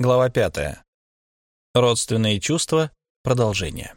Глава пятая. Родственные чувства. Продолжение.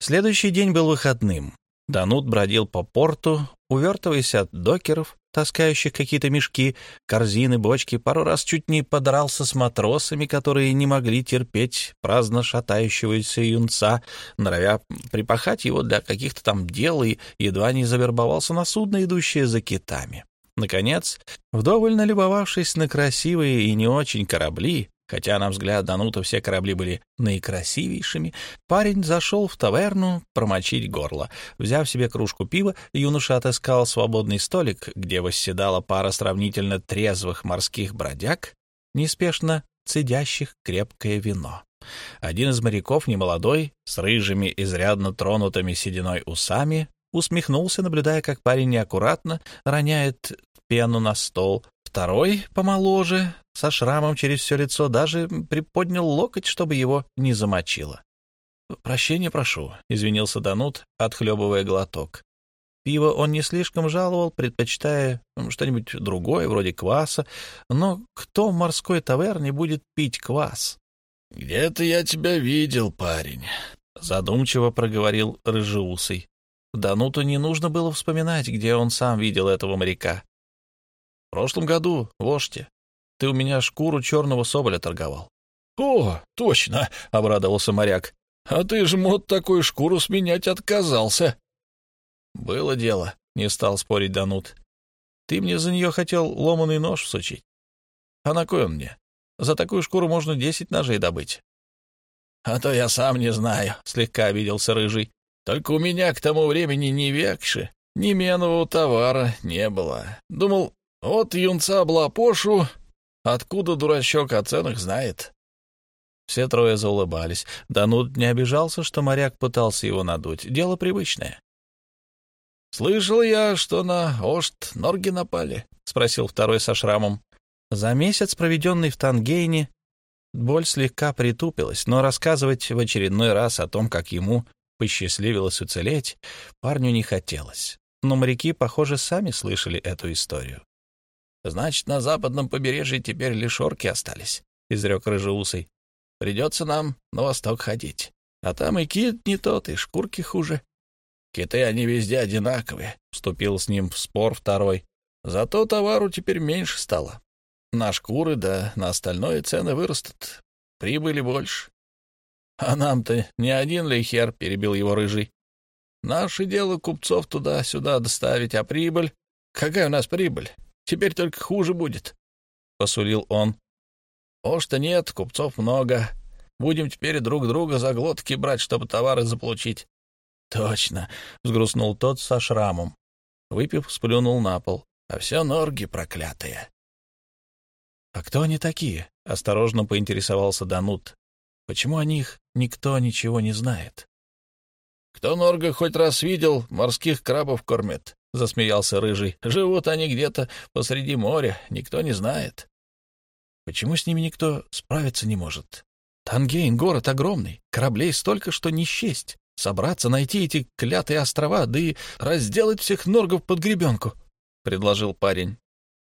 Следующий день был выходным. Данут бродил по порту, увертываясь от докеров, таскающих какие-то мешки, корзины, бочки, пару раз чуть не подрался с матросами, которые не могли терпеть праздно шатающегося юнца, норовя припахать его для каких-то там дел и едва не завербовался на судно, идущее за китами. Наконец, вдоволь налюбовавшись на красивые и не очень корабли, хотя, на взгляд Данута, все корабли были наикрасивейшими, парень зашел в таверну промочить горло. Взяв себе кружку пива, юноша отыскал свободный столик, где восседала пара сравнительно трезвых морских бродяг, неспешно цедящих крепкое вино. Один из моряков, немолодой, с рыжими, изрядно тронутыми сединой усами, усмехнулся, наблюдая, как парень неаккуратно роняет пену на стол. Второй, помоложе, со шрамом через все лицо, даже приподнял локоть, чтобы его не замочило. «Прощения прошу», — извинился Данут, отхлебывая глоток. Пиво он не слишком жаловал, предпочитая что-нибудь другое, вроде кваса, но кто в морской таверне будет пить квас? «Где-то я тебя видел, парень», — задумчиво проговорил рыжеусый. Дануту не нужно было вспоминать, где он сам видел этого моряка. В прошлом году, вождь, ты у меня шкуру черного соболя торговал. — О, точно! — обрадовался моряк. — А ты ж, мод, такую шкуру сменять отказался. — Было дело, — не стал спорить Данут. — Ты мне за нее хотел ломаный нож всучить. А на кой он мне? За такую шкуру можно десять ножей добыть. — А то я сам не знаю, — слегка обиделся Рыжий. Только у меня к тому времени ни векши, ни менового товара не было. Думал, вот юнца облапошу, откуда дурачок о ценах знает. Все трое заулыбались. Данут не обижался, что моряк пытался его надуть. Дело привычное. «Слышал я, что на Ошт норги напали?» — спросил второй со шрамом. За месяц, проведенный в Тангейне, боль слегка притупилась, но рассказывать в очередной раз о том, как ему посчастливилось уцелеть, парню не хотелось. Но моряки, похоже, сами слышали эту историю. «Значит, на западном побережье теперь лишь орки остались», — изрек рыжеусый. «Придется нам на восток ходить. А там и кит не тот, и шкурки хуже». «Киты, они везде одинаковые», — вступил с ним в спор второй. «Зато товару теперь меньше стало. На шкуры да на остальное цены вырастут. Прибыли больше. А нам-то не один ли хер, — перебил его рыжий. Наше дело купцов туда-сюда доставить, а прибыль... Какая у нас прибыль? Теперь только хуже будет, — посулил он. О, что нет, купцов много. Будем теперь друг друга за глотки брать, чтобы товары заполучить. Точно, — взгрустнул тот со шрамом. Выпив, сплюнул на пол. А все норги проклятые. — А кто они такие? — осторожно поинтересовался Данут. Почему о них никто ничего не знает? — Кто Норга хоть раз видел, морских крабов кормит, — засмеялся Рыжий. — Живут они где-то посреди моря, никто не знает. — Почему с ними никто справиться не может? Тангейн — город огромный, кораблей столько, что не счесть. Собраться, найти эти клятые острова, да и разделать всех норгов под гребенку, — предложил парень.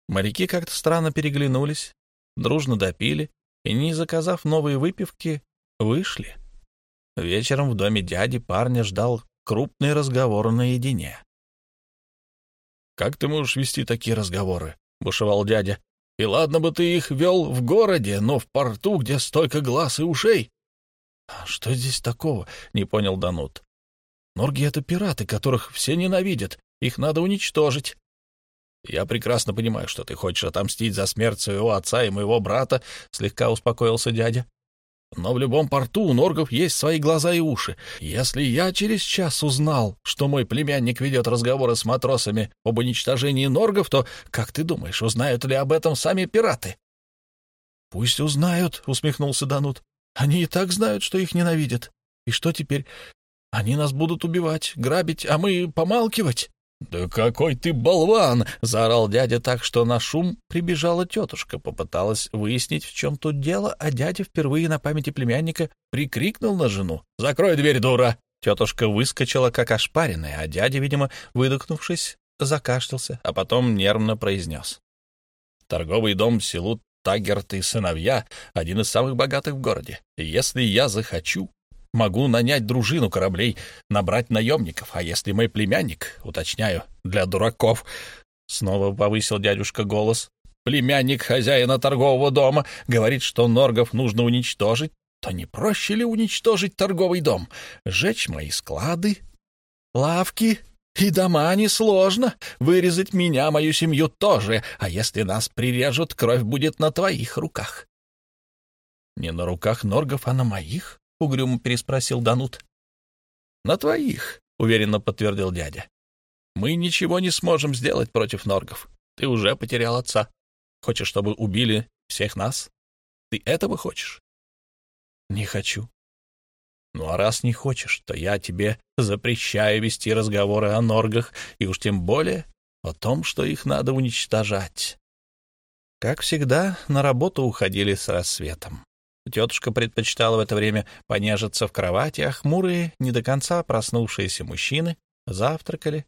Моряки как-то странно переглянулись, дружно допили и, не заказав новые выпивки, вышли. Вечером в доме дяди парня ждал крупный разговор наедине. «Как ты можешь вести такие разговоры?» — бушевал дядя. «И ладно бы ты их вел в городе, но в порту, где столько глаз и ушей». «А что здесь такого?» — не понял Данут. «Норги — это пираты, которых все ненавидят. Их надо уничтожить. «Я прекрасно понимаю, что ты хочешь отомстить за смерть своего отца и моего брата», — слегка успокоился дядя. «Но в любом порту у норгов есть свои глаза и уши. Если я через час узнал, что мой племянник ведет разговоры с матросами об уничтожении норгов, то, как ты думаешь, узнают ли об этом сами пираты?» «Пусть узнают», — усмехнулся Данут. «Они и так знают, что их ненавидят. И что теперь? Они нас будут убивать, грабить, а мы помалкивать?» «Да какой ты болван!» — заорал дядя так, что на шум прибежала тетушка, попыталась выяснить, в чем тут дело, а дядя впервые на памяти племянника прикрикнул на жену. «Закрой дверь, дура!» Тетушка выскочила, как ошпаренная, а дядя, видимо, выдохнувшись, закашлялся, а потом нервно произнес. «Торговый дом Селут Таггерт и сыновья — один из самых богатых в городе. Если я захочу, могу нанять дружину кораблей, набрать наемников. А если мой племянник, уточняю, для дураков, снова повысил дядюшка голос, племянник хозяина торгового дома говорит, что норгов нужно уничтожить, то не проще ли уничтожить торговый дом, сжечь мои склады, лавки и дома несложно, вырезать меня, мою семью тоже, а если нас прирежут, кровь будет на твоих руках. — Не на руках норгов, а на моих? — угрюмо переспросил Данут. — На твоих, — уверенно подтвердил дядя. — Мы ничего не сможем сделать против норгов. Ты уже потерял отца. Хочешь, чтобы убили всех нас? Ты этого хочешь? — Не хочу. Ну а раз не хочешь, то я тебе запрещаю вести разговоры о норгах, и уж тем более о том, что их надо уничтожать. Как всегда, на работу уходили с рассветом. Тетушка предпочитала в это время понежиться в кровати, а хмурые, не до конца проснувшиеся мужчины завтракали.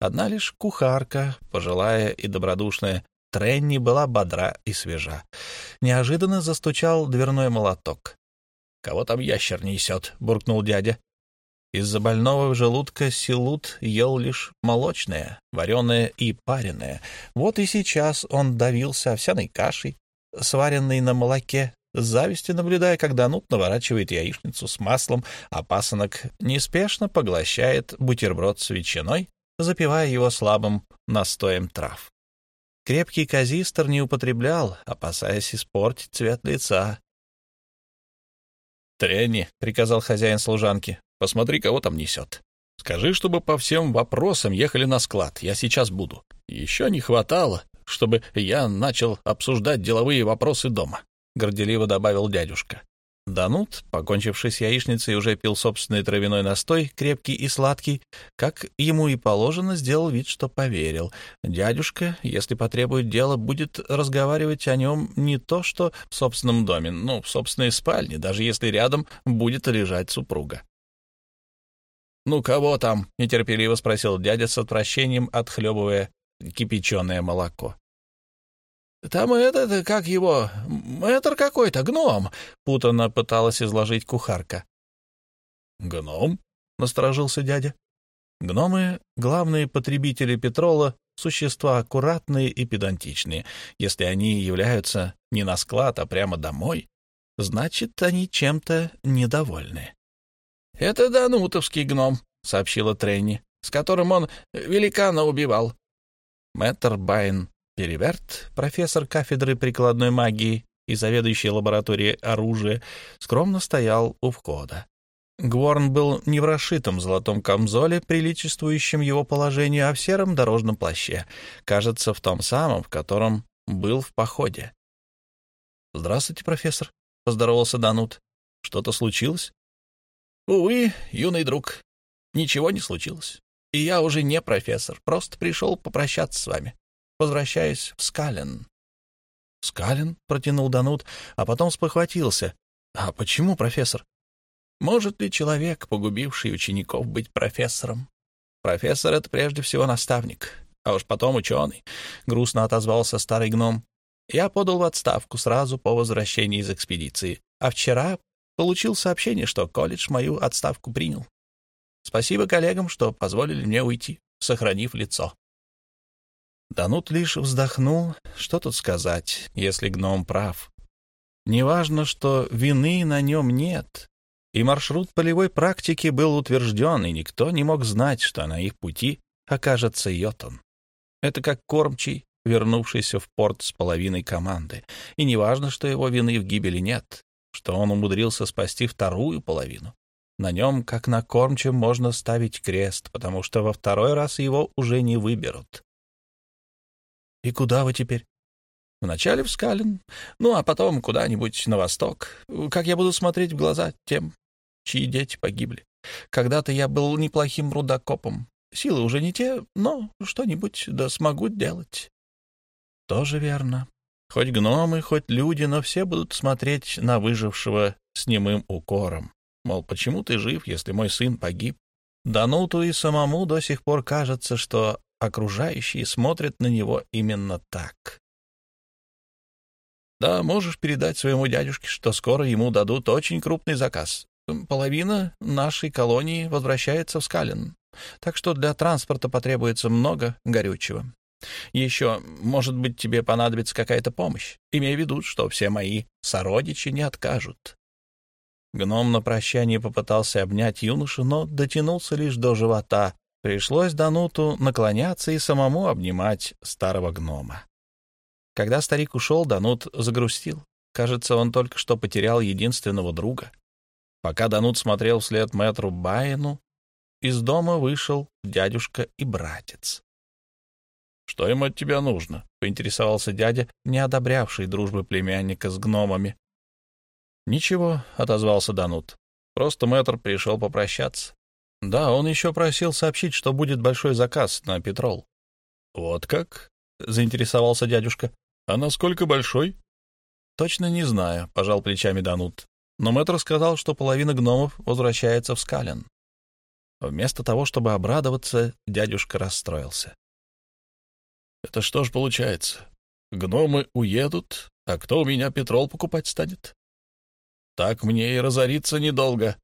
Одна лишь кухарка, пожилая и добродушная, Тренни была бодра и свежа. Неожиданно застучал дверной молоток. «Кого там ящер несет?» — буркнул дядя. Из-за больного желудка Силут ел лишь молочное, вареное и пареное. Вот и сейчас он давился овсяной кашей, сваренной на молоке, с завистью наблюдая, как Данут наворачивает яичницу с маслом, а пасынок неспешно поглощает бутерброд с ветчиной, запивая его слабым настоем трав. Крепкий казистр не употреблял, опасаясь испортить цвет лица. «Тренни», — приказал хозяин служанки, — «посмотри, кого там несет. Скажи, чтобы по всем вопросам ехали на склад, я сейчас буду. Еще не хватало, чтобы я начал обсуждать деловые вопросы дома горделиво добавил дядюшка. Данут, покончивший с яичницей, уже пил собственный травяной настой, крепкий и сладкий, как ему и положено, сделал вид, что поверил. Дядюшка, если потребует дела, будет разговаривать о нем не то что в собственном доме, но в собственной спальне, даже если рядом будет лежать супруга. «Ну, кого там?» — нетерпеливо спросил дядя с отвращением, отхлебывая кипяченое молоко. Там этот, как его, мэтр какой-то, гном, — путанно пыталась изложить кухарка. — Гном? — насторожился дядя. Гномы — главные потребители петрола, существа аккуратные и педантичные. Если они являются не на склад, а прямо домой, значит, они чем-то недовольны. — Это Данутовский гном, — сообщила Тренни, — с которым он великана убивал. Мэтр Байн Переверт, профессор кафедры прикладной магии и заведующий лабораторией оружия, скромно стоял у входа. Гворн был не в расшитом золотом камзоле, приличествующем его положению, а в сером дорожном плаще, кажется, в том самом, в котором был в походе. «Здравствуйте, профессор», — поздоровался Данут. «Что-то случилось?» «Увы, юный друг, ничего не случилось. И я уже не профессор, просто пришел попрощаться с вами возвращаясь в Скален. — Скален? — протянул Данут, а потом спохватился. — А почему, профессор? — Может ли человек, погубивший учеников, быть профессором? Профессор — это прежде всего наставник, а уж потом ученый, — грустно отозвался старый гном. Я подал в отставку сразу по возвращении из экспедиции, а вчера получил сообщение, что колледж мою отставку принял. Спасибо коллегам, что позволили мне уйти, сохранив лицо. Данут лишь вздохнул. Что тут сказать, если гном прав? Неважно, что вины на нем нет. И маршрут полевой практики был утвержден, и никто не мог знать, что на их пути окажется Йотон. Это как кормчий, вернувшийся в порт с половиной команды. И неважно, что его вины в гибели нет, что он умудрился спасти вторую половину. На нем, как на кормчем, можно ставить крест, потому что во второй раз его уже не выберут. И куда вы теперь? Вначале в Скалин, ну, а потом куда-нибудь на восток. Как я буду смотреть в глаза тем, чьи дети погибли? Когда-то я был неплохим рудокопом. Силы уже не те, но что-нибудь да смогу делать. Тоже верно. Хоть гномы, хоть люди, но все будут смотреть на выжившего с немым укором. Мол, почему ты жив, если мой сын погиб? Дануту и самому до сих пор кажется, что окружающие смотрят на него именно так. Да, можешь передать своему дядюшке, что скоро ему дадут очень крупный заказ. Половина нашей колонии возвращается в Скален, так что для транспорта потребуется много горючего. Еще, может быть, тебе понадобится какая-то помощь, имея в виду, что все мои сородичи не откажут. Гном на прощание попытался обнять юношу, но дотянулся лишь до живота. Пришлось Дануту наклоняться и самому обнимать старого гнома. Когда старик ушел, Данут загрустил. Кажется, он только что потерял единственного друга. Пока Данут смотрел вслед мэтру Байену, из дома вышел дядюшка и братец. «Что им от тебя нужно?» — поинтересовался дядя, не одобрявший дружбы племянника с гномами. «Ничего», — отозвался Данут. «Просто мэтр пришел попрощаться. Да, он еще просил сообщить, что будет большой заказ на Петрол». «Вот как?» — заинтересовался дядюшка. «А насколько большой?» «Точно не знаю», — пожал плечами Данут. Но мэтр сказал, что половина гномов возвращается в Скален. Вместо того, чтобы обрадоваться, дядюшка расстроился. «Это что ж получается? Гномы уедут, а кто у меня петрол покупать станет? Так мне и разориться недолго».